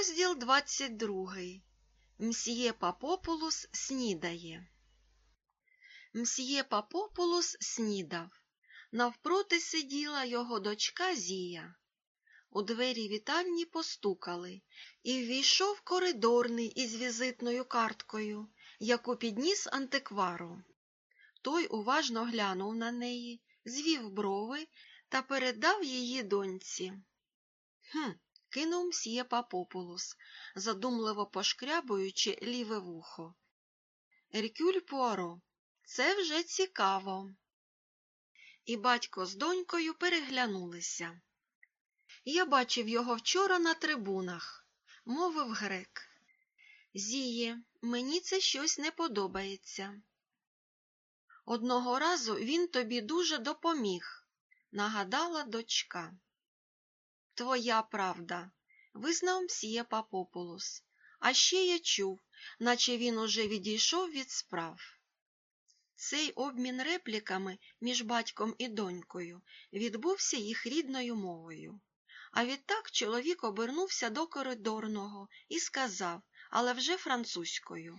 Розділ 22. Мсьє Папопулус снідає. Мсьє Папопулус снідав. Навпроти сиділа його дочка Зія. У двері вітальні постукали, і ввійшов коридорний із візитною карткою, яку підніс антиквару. Той уважно глянув на неї, звів брови та передав її доньці. Хм, кинув мсьє Папопулус, задумливо пошкрябуючи ліве вухо. Еркюль Пуаро, це вже цікаво. І батько з донькою переглянулися. Я бачив його вчора на трибунах, мовив грек. Зіє, мені це щось не подобається. Одного разу він тобі дуже допоміг, нагадала дочка. Твоя правда, визнав мсьє Папопулус. А ще я чув, наче він уже відійшов від справ. Цей обмін репліками між батьком і донькою відбувся їх рідною мовою. А відтак чоловік обернувся до коридорного і сказав, але вже французькою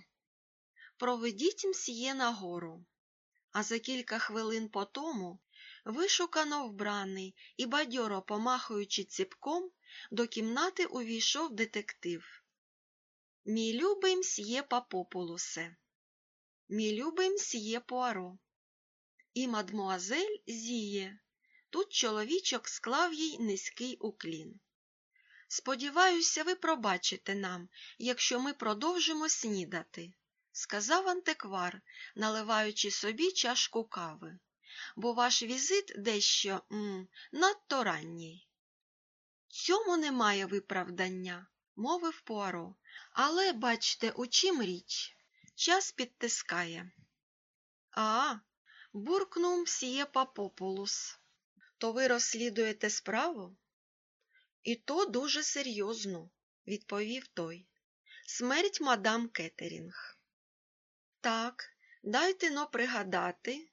Проведіть мсьє нагору. А за кілька хвилин по тому, вишукано вбраний і бадьоро помахуючи ціпком, до кімнати увійшов детектив. Мій любий мсьє Папопулусе, мій любий мсьє Пуаро і мадмуазель Зіє. Тут чоловічок склав їй низький уклін. Сподіваюся, ви пробачите нам, якщо ми продовжимо снідати, сказав антиквар, наливаючи собі чашку кави, бо ваш візит дещо м, надто ранній. Цьому немає виправдання, мовив Пуаро. Але бачте, у чим річ? Час підтискає. А, буркнув мсьє Папопулус. То ви розслідуєте справу? І то дуже серйозно, відповів той. Смерть мадам Кеттерінг. Так, дайте но пригадати.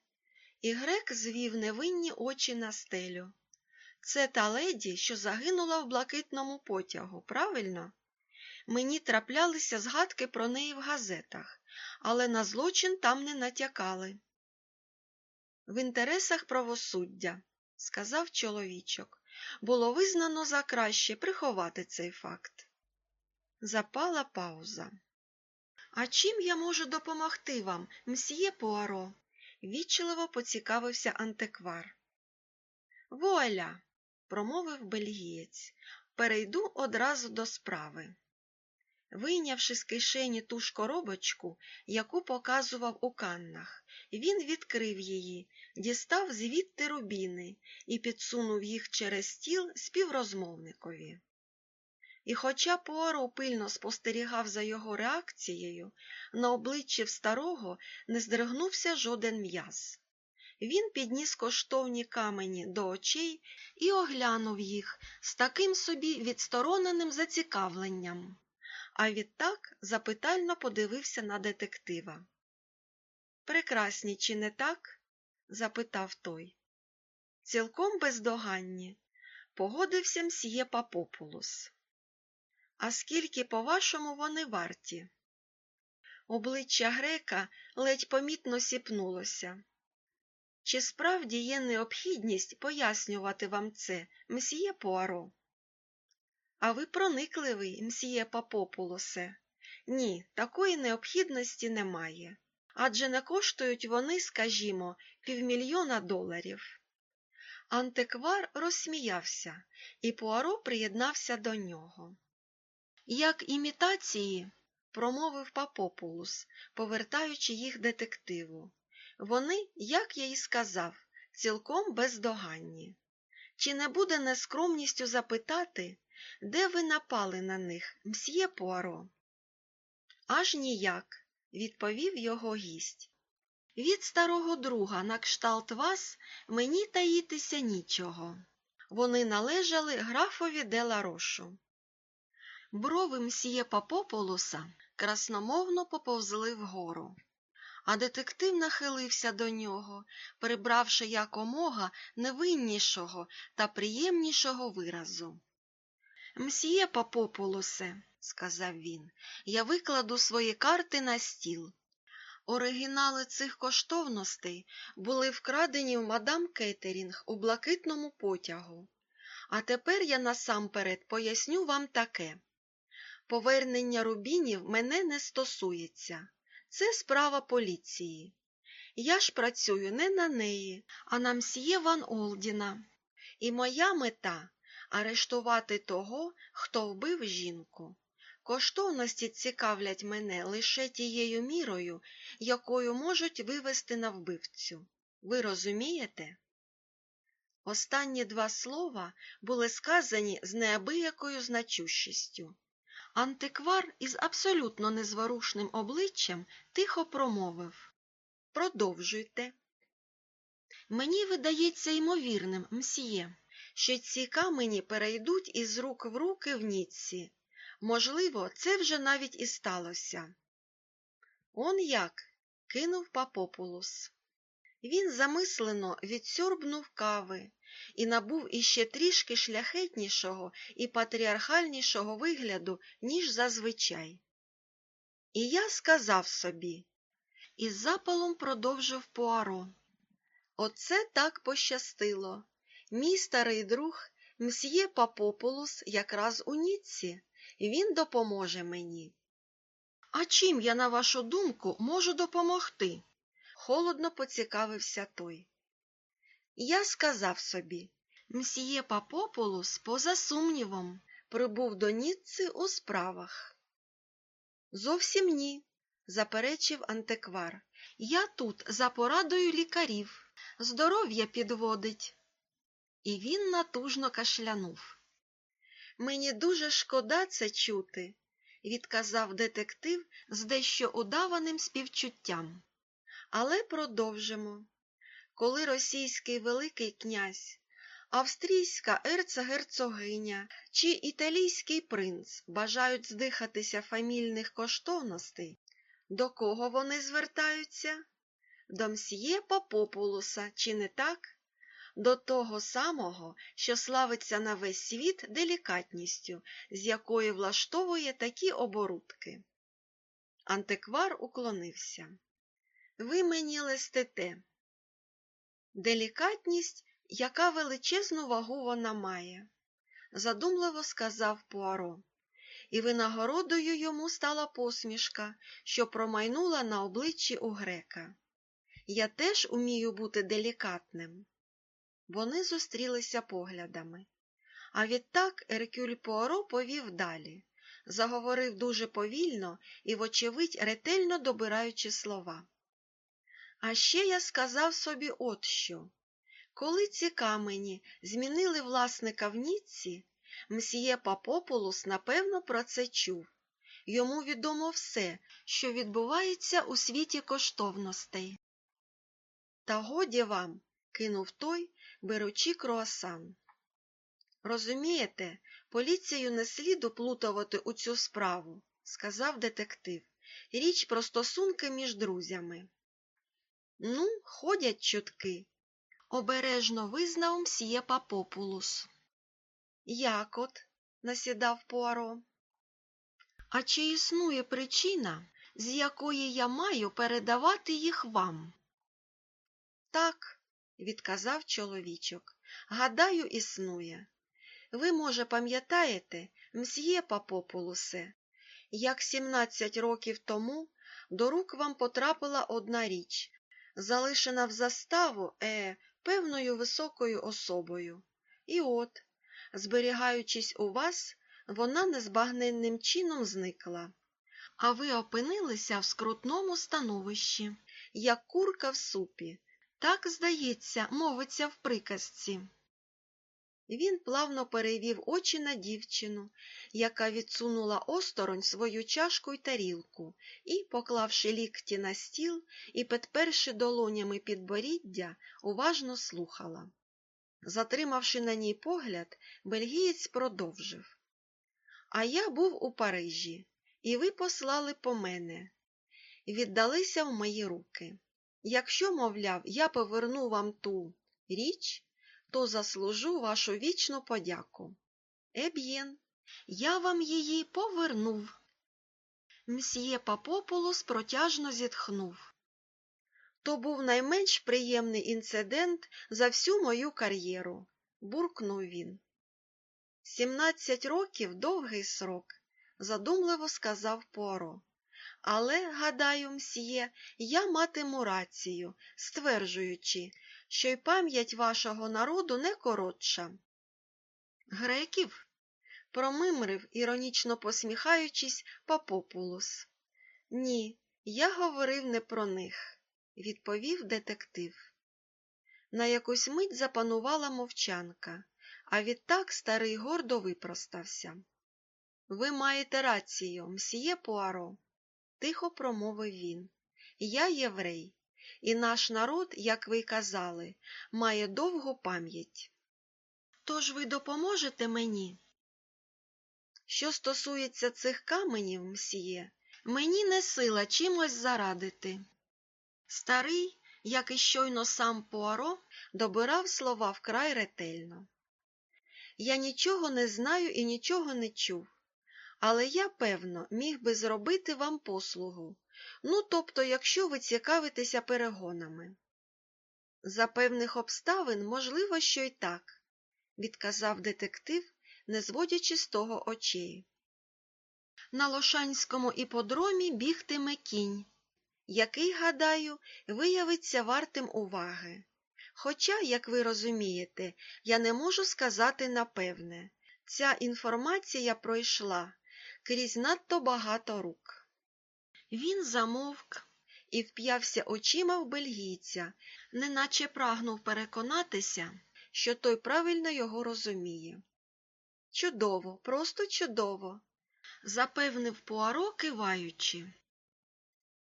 І грек звів невинні очі на стелю. Це та леді, що загинула в блакитному потягу, правильно? Мені траплялися згадки про неї в газетах, але на злочин там не натякали. В інтересах правосуддя, сказав чоловічок, було визнано за краще приховати цей факт. Запала пауза. А чим я можу допомогти вам, мсьє Пуаро? Вічливо поцікавився антиквар. Вуаля, промовив бельгієць, перейду одразу до справи. Вийнявши з кишені ту ж коробочку, яку показував у каннах, він відкрив її, дістав звідти рубіни і підсунув їх через стіл співрозмовникові. І хоча Пуаро пильно спостерігав за його реакцією, на обличчі в старого не здригнувся жоден м'яз. Він підніс коштовні камені до очей і оглянув їх з таким собі відстороненим зацікавленням, а відтак запитально подивився на детектива. Прекрасні, чи не так? запитав той. Цілком бездоганні, погодився мсьє Папопулус. А скільки, по-вашому, вони варті? Обличчя грека ледь помітно сіпнулося. Чи справді є необхідність пояснювати вам це, мсьє Пуаро? А ви проникливий, мсьє Папопулосе. Ні, такої необхідності немає. Адже не коштують вони, скажімо, півмільйона доларів. Антиквар розсміявся, і Пуаро приєднався до нього. Як імітації, промовив Папопулус, повертаючи їх детективу. Вони, як я і сказав, цілком бездоганні. Чи не буде нескромністю запитати, де ви напали на них, мсьє Пуаро? Аж ніяк, відповів його гість. Від старого друга на кшталт вас мені таїтися нічого. Вони належали графові Деларошу. Брови мсьє Папополуса красномовно поповзли вгору, а детектив нахилився до нього, прибравши якомога невиннішого та приємнішого виразу. Мсьє Папополосе, сказав він, я викладу свої карти на стіл. Оригінали цих коштовностей були вкрадені в мадам Кеттерінг у блакитному потягу. А тепер я насамперед поясню вам таке. Повернення рубінів мене не стосується. Це справа поліції. Я ж працюю не на неї, а на мсьє Ван Олдіна. І моя мета арештувати того, хто вбив жінку. Коштовності цікавлять мене лише тією мірою, якою можуть вивести на вбивцю. Ви розумієте? Останні два слова були сказані з неабиякою значущістю. Антиквар із абсолютно незворушним обличчям тихо промовив Продовжуйте. Мені видається ймовірним, мсьє, що ці камені перейдуть із рук в руки в Ніцці. Можливо, це вже навіть і сталося. Он як? кинув Папопулус. Він замислено відсьорбнув кави і набув іще трішки шляхетнішого і патріархальнішого вигляду, ніж зазвичай. І я сказав собі, із запалом продовжив Пуаро. Оце так пощастило. Мій старий друг, мсьє Папопулус, якраз у Ніцці, він допоможе мені. А чим я, на вашу думку, можу допомогти? холодно поцікавився той. Я сказав собі, мсьє Папопулус, поза сумнівом, прибув до Ніцци у справах. Зовсім ні, заперечив антиквар. Я тут за порадою лікарів. Здоров'я підводить. І він натужно кашлянув. Мені дуже шкода це чути, відказав детектив з дещо удаваним співчуттям. Але продовжимо. Коли російський Великий князь, австрійська ерцогерцогиня чи італійський принц бажають здихатися фамільних коштовностей, до кого вони звертаються? До мсьє Папопулуса, чи не так? До того самого, що славиться на весь світ делікатністю, з якої влаштовує такі оборудки. Антиквар уклонився. Ви мені листите. Делікатність, яка величезну вагу вона має, задумливо сказав Пуаро, і винагородою йому стала посмішка, що промайнула на обличчі у грека. Я теж умію бути делікатним. Вони зустрілися поглядами. А відтак Еркюль Пуаро повів далі, заговорив дуже повільно і, вочевидь, ретельно добираючи слова. А ще я сказав собі от що. Коли ці камені змінили власника в Ніцці, мсьє Папопулус напевно про це чув. Йому відомо все, що відбувається у світі коштовностей. Та годі вам, кинув той, беручи круасан. Розумієте, поліцію не слід уплутувати у цю справу, сказав детектив. Річ про стосунки між друзями. Ну, ходять чутки, обережно визнав мсьє Папопулус. Як от? насідав Пуаро. А чи існує причина, з якої я маю передавати їх вам? Так, відказав чоловічок. Гадаю, існує. Ви, може, пам'ятаєте, мсьє Папопулусе, як сімнадцять років тому до рук вам потрапила одна річ, залишена в заставу е, певною високою особою. І от, зберігаючись у вас, вона незбагненним чином зникла. А ви опинилися в скрутному становищі, як курка в супі. Так, здається, мовиться в приказці. Він плавно перевів очі на дівчину, яка відсунула осторонь свою чашку й тарілку, і, поклавши лікті на стіл і підперши долонями підборіддя, уважно слухала. Затримавши на ній погляд, бельгієць продовжив. А я був у Парижі, і ви послали по мене. Віддалися в мої руки. Якщо, мовляв, я поверну вам ту річ, то заслужу вашу вічну подяку. Еб'єн, Я вам її повернув. Мсьє Папопулос протяжно зітхнув. То був найменш приємний інцидент за всю мою кар'єру, буркнув він. Сімнадцять років довгий срок, задумливо сказав Поро. Але, гадаю, мсьє, я матиму рацію, стверджуючи, що й пам'ять вашого народу не коротша. Греків? промимрив, іронічно посміхаючись, Папопулос. Ні, я говорив не про них, відповів детектив. На якусь мить запанувала мовчанка, а відтак старий гордо випростався. Ви маєте рацію, мсьє Пуаро, тихо промовив він. Я єврей, і наш народ, як ви й казали, має довгу пам'ять. Тож ви допоможете мені? Що стосується цих каменів, мсьє, мені не сила чимось зарадити. Старий, як і щойно сам Пуаро, добирав слова вкрай ретельно. Я нічого не знаю і нічого не чув, але я, певно, міг би зробити вам послугу, ну, тобто, якщо ви цікавитеся перегонами. За певних обставин, можливо, що й так, відказав детектив, не зводячи з того очей. На Лошанському іподромі бігтиме кінь, який, гадаю, виявиться вартим уваги. Хоча, як ви розумієте, я не можу сказати напевне, ця інформація пройшла крізь надто багато рук. Він замовк і вп'явся очима в бельгійця, неначе прагнув переконатися, що той правильно його розуміє. Чудово, просто чудово, запевнив Пуаро, киваючи.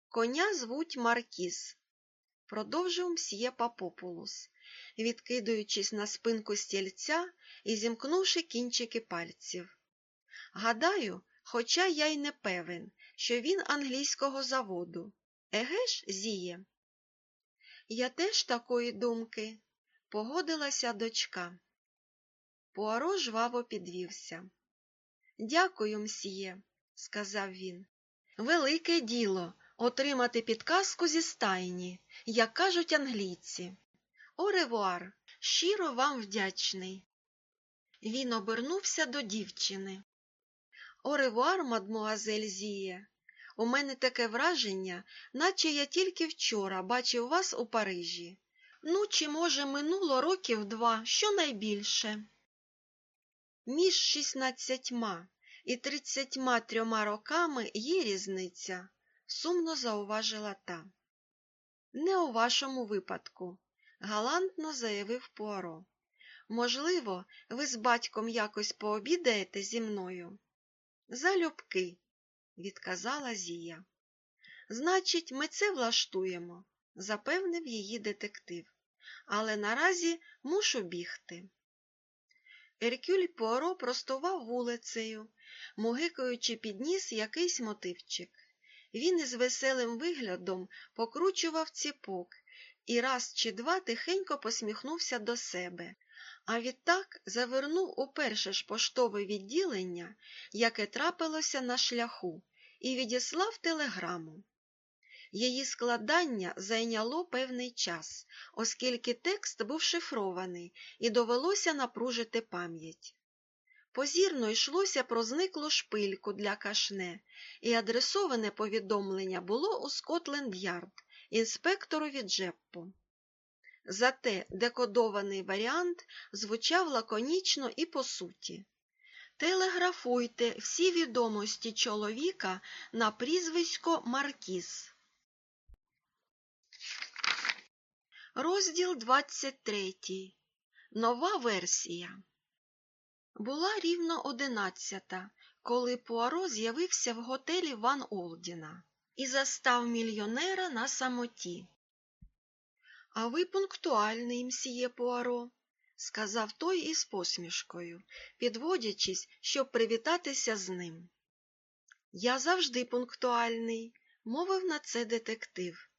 Коня звуть Маркіз, продовжив мсьє Папопулус, відкидуючись на спинку стільця і зімкнувши кінчики пальців. Гадаю, хоча я й не певен, що він англійського заводу. Еге ж, зіє? Я теж такої думки, погодилася дочка. Пуаро жваво підвівся. Дякую, мсьє, сказав він. Велике діло отримати підказку зі стайні, як кажуть англійці. Оревуар, щиро вам вдячний. Він обернувся до дівчини. Оревуар, мадмуазель Зіє. У мене таке враження, наче я тільки вчора бачив вас у Парижі. Ну, чи, може, минуло років два, щонайбільше. Між шістнадцятьма і тридцятьма трьома роками є різниця, сумно зауважила та. Не у вашому випадку, галантно заявив Пуаро. Можливо, ви з батьком якось пообідаєте зі мною? Залюбки, відказала Зія. Значить, ми це влаштуємо, запевнив її детектив. Але наразі мушу бігти. Еркюль Пуаро простував вулицею, мугикаючи підніс якийсь мотивчик. Він із веселим виглядом покручував ціпок і раз чи два тихенько посміхнувся до себе, а відтак завернув у перше ж поштове відділення, яке трапилося на шляху, і відіслав телеграму. Її складання зайняло певний час, оскільки текст був шифрований і довелося напружити пам'ять. Позірно йшлося про зниклу шпильку для кашне, і адресоване повідомлення було у Скотленд-Ярд, інспекторові Джеппу. Зате декодований варіант звучав лаконічно і по суті. Телеграфуйте всі відомості чоловіка на прізвисько Маркіз. Розділ 23. Нова версія. Була рівно одинадцята, коли Пуаро з'явився в готелі Ван Олдіна і застав мільйонера на самоті. А ви пунктуальний, мсьє Пуаро, сказав той із посмішкою, підводячись, щоб привітатися з ним. Я завжди пунктуальний, мовив на це детектив.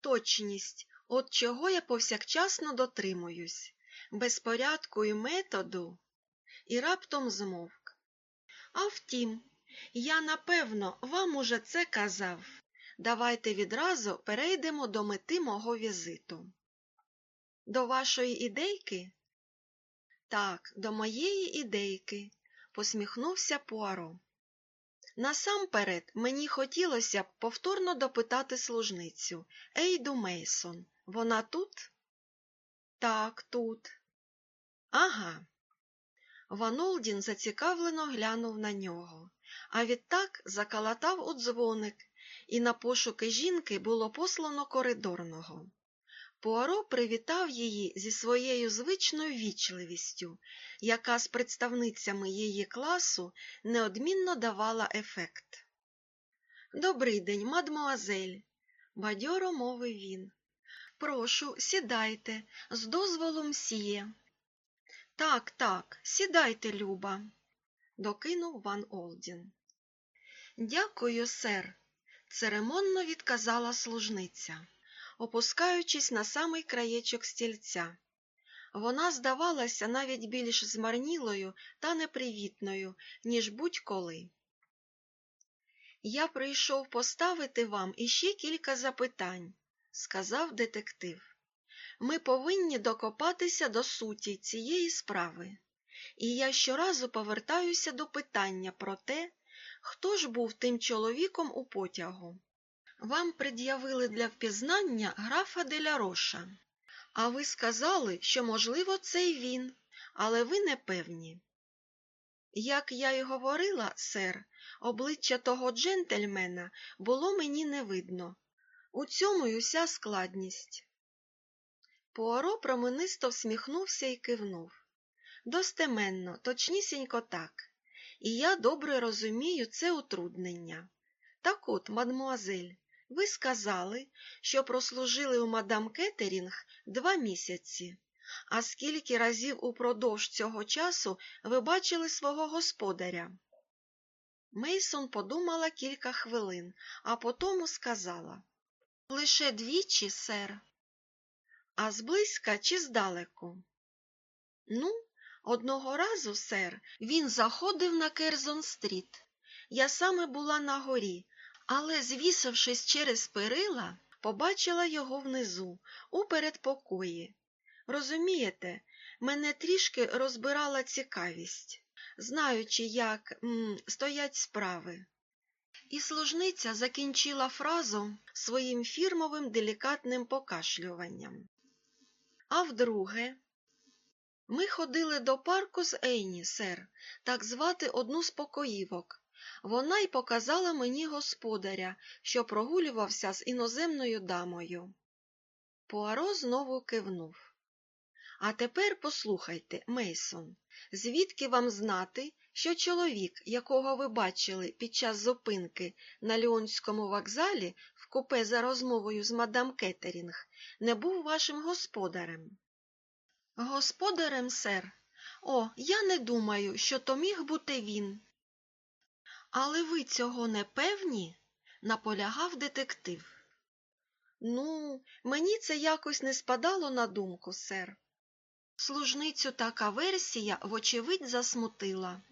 Точність, от чого я повсякчасно дотримуюсь, без порядку і методу, і раптом змовк. А втім, я напевно вам уже це казав. Давайте відразу перейдемо до мети мого візиту. До вашої ідейки? Так, до моєї ідейки, посміхнувся Пуаро. Насамперед мені хотілося б повторно допитати служницю Ейду Мейсон. Вона тут? Так, тут. Ага. Ван Олдін зацікавлено глянув на нього, а відтак закалатав у дзвоник, і на пошуки жінки було послано коридорного. Пуаро привітав її зі своєю звичною ввічливістю, яка з представницями її класу неодмінно давала ефект. Добрий день, мадмуазель, бадьоро мовив він. Прошу, сідайте, з дозволу мсьє. Так, так, сідайте, люба, докинув Ван Олдін. Дякую, сер, церемонно відказала служниця, опускаючись на самий краєчок стільця. Вона здавалася навіть більш змарнілою та непривітною, ніж будь-коли. Я прийшов поставити вам іще кілька запитань, сказав детектив. Ми повинні докопатися до суті цієї справи. І я щоразу повертаюся до питання про те, хто ж був тим чоловіком у потягу. Вам пред'явили для впізнання графа Деля Роша, а ви сказали, що, можливо, це й він, але ви не певні. Як я й говорила, сер, обличчя того джентльмена було мені не видно. У цьому й уся складність. Пуаро променисто всміхнувся і кивнув. Достеменно, точнісінько так. І я добре розумію це утруднення. Так от, мадмуазель, ви сказали, що прослужили у мадам Кеттерінг два місяці. А скільки разів упродовж цього часу ви бачили свого господаря? Мейсон подумала кілька хвилин, а потому сказала Лише двічі, сер. А зблизька чи здалеку? Ну, одного разу, сер, він заходив на Керзон-стріт. Я саме була на горі, але, звісившись через перила, побачила його внизу, у передпокої. Розумієте, мене трішки розбирала цікавість, знаючи, як м, стоять справи. І служниця закінчила фразу своїм фірмовим делікатним покашлюванням. А вдруге, ми ходили до парку з Ейні, сер, так звати одну з покоївок. Вона й показала мені господаря, що прогулювався з іноземною дамою. Пуаро знову кивнув. А тепер послухайте, Мейсон, звідки вам знати, що чоловік, якого ви бачили під час зупинки на Ліонському вокзалі в купе за розмовою з мадам Кеттерінг, не був вашим господарем? Господарем, сер? О, я не думаю, що то міг бути він. Але ви цього не певні? наполягав детектив. Ну, мені це якось не спадало на думку, сер. Служницю така версія, вочевидь, засмутила.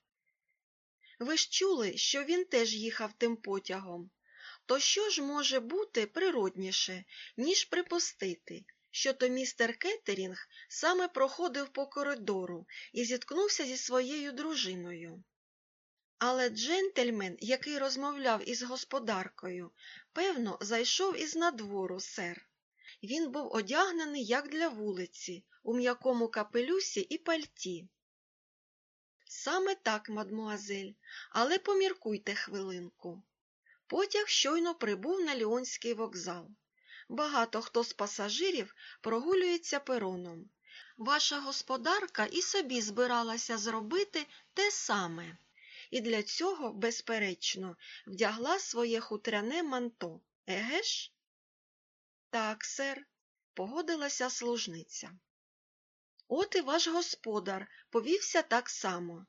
Ви ж чули, що він теж їхав тим потягом. То що ж може бути природніше, ніж припустити, що то містер Кеттерінг саме проходив по коридору і зіткнувся зі своєю дружиною. Але джентльмен, який розмовляв із господаркою, певно, зайшов із надвору, сер. Він був одягнений, як для вулиці, у м'якому капелюсі і пальті. Саме так, мадмуазель, але поміркуйте хвилинку. Потяг щойно прибув на Ліонський вокзал. Багато хто з пасажирів прогулюється пероном. Ваша господарка і собі збиралася зробити те саме, і для цього, безперечно, вдягла своє хутряне манто. Еге ж? Так, сер, погодилася служниця. От і ваш господар повівся так само.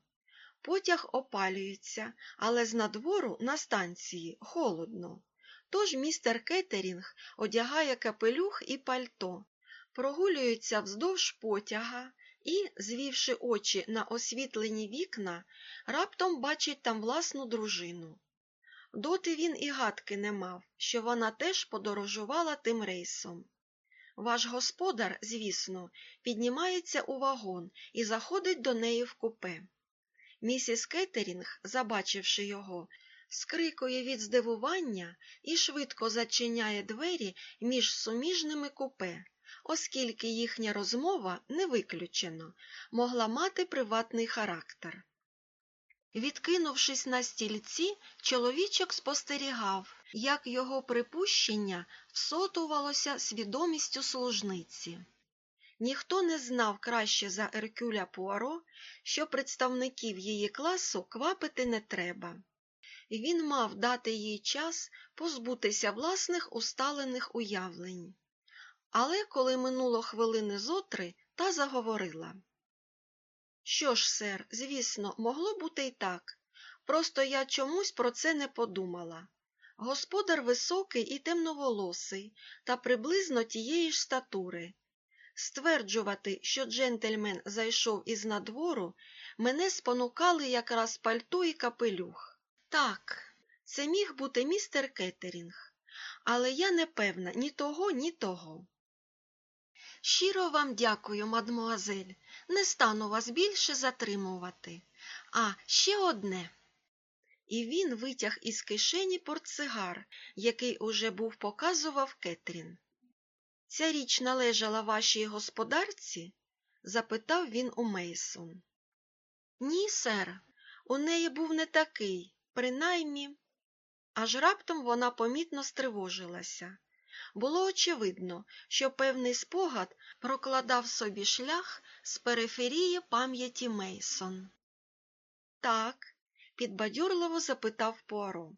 Потяг опалюється, але з надвору на станції холодно. Тож містер Кеттерінг одягає капелюх і пальто, прогулюється вздовж потяга і, звівши очі на освітлені вікна, раптом бачить там власну дружину. Доти він і гадки не мав, що вона теж подорожувала тим рейсом. Ваш господар, звісно, піднімається у вагон і заходить до неї в купе. Місіс Кеттерінг, забачивши його, скрикує від здивування і швидко зачиняє двері між суміжними купе, оскільки їхня розмова, не виключено, могла мати приватний характер. Відкинувшись на стільці, чоловічок спостерігав, як його припущення всотувалося свідомістю служниці. Ніхто не знав краще за Еркюля Пуаро, що представників її класу квапити не треба. Він мав дати їй час позбутися власних усталених уявлень. Але коли минуло хвилини зотри, та заговорила. Що ж, сер, звісно, могло бути й так. Просто я чомусь про це не подумала. Господар високий і темноволосий, та приблизно тієї ж статури. Стверджувати, що джентльмен зайшов із надвору, мене спонукали якраз пальто і капелюх. Так, це міг бути містер Кеттерінг, але я не певна ні того, ні того. Щиро вам дякую, мадмуазель, не стану вас більше затримувати. А ще одне. І він витяг із кишені портсигар, який уже був показував Кетрін. Ця річ належала вашій господарці? запитав він у Мейсон. Ні, сер, у неї був не такий, принаймні. Аж раптом вона помітно стривожилася. Було очевидно, що певний спогад прокладав собі шлях з периферії пам'яті Мейсон. Так, підбадьорливо запитав Пуаро.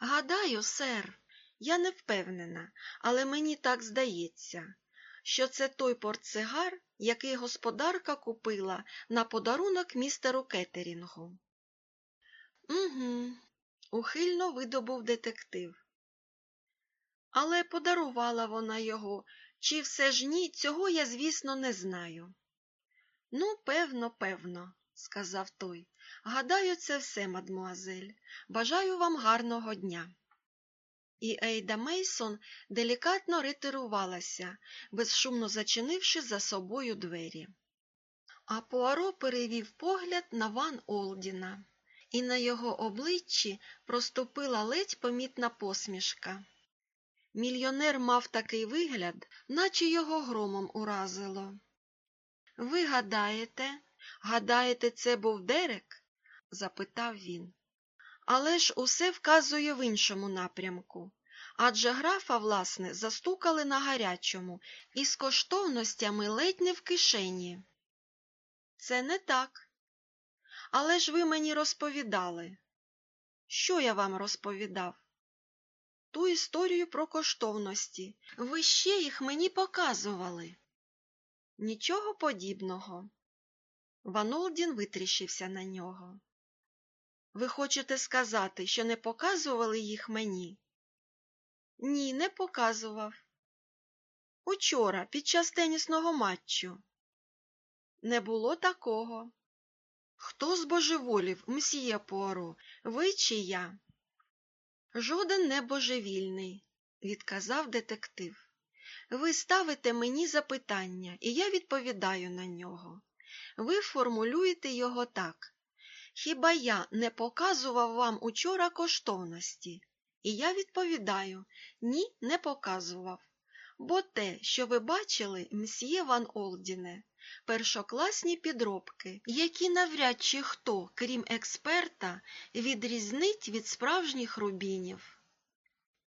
Гадаю, сер, я не впевнена, але мені так здається, що це той портсигар, який господарка купила на подарунок містеру Кеттерінгу. Угу, ухильно видобув детектив. Але подарувала вона його, чи все ж ні, цього я, звісно, не знаю. Ну, певно, певно, сказав той. Гадаю, це все, мадмуазель. Бажаю вам гарного дня. І Ейда Мейсон делікатно ретирувалася, безшумно зачинивши за собою двері. А Пуаро перевів погляд на Ван Олдіна, і на його обличчі проступила ледь помітна посмішка. Мільйонер мав такий вигляд, наче його громом уразило. Ви гадаєте, гадаєте, це був Дерек? запитав він. Але ж усе вказує в іншому напрямку. Адже графа, власне, застукали на гарячому і з коштовностями ледь не в кишені. Це не так. Але ж ви мені розповідали. Що я вам розповідав? Ту історію про коштовності. Ви ще їх мені показували. Нічого подібного. Ванолдін витріщився на нього. Ви хочете сказати, що не показували їх мені? Ні, не показував. Учора, під час тенісного матчу. Не було такого. Хто збожеволів, мсьє Пуаро, ви чи я? Жоден не божевільний, відказав детектив. Ви ставите мені запитання, і я відповідаю на нього. Ви формулюєте його так. Хіба я не показував вам учора коштовності? І я відповідаю ні, не показував. Бо те, що ви бачили, мсьє Ван Олдіне, першокласні підробки, які навряд чи хто, крім експерта, відрізнить від справжніх рубінів.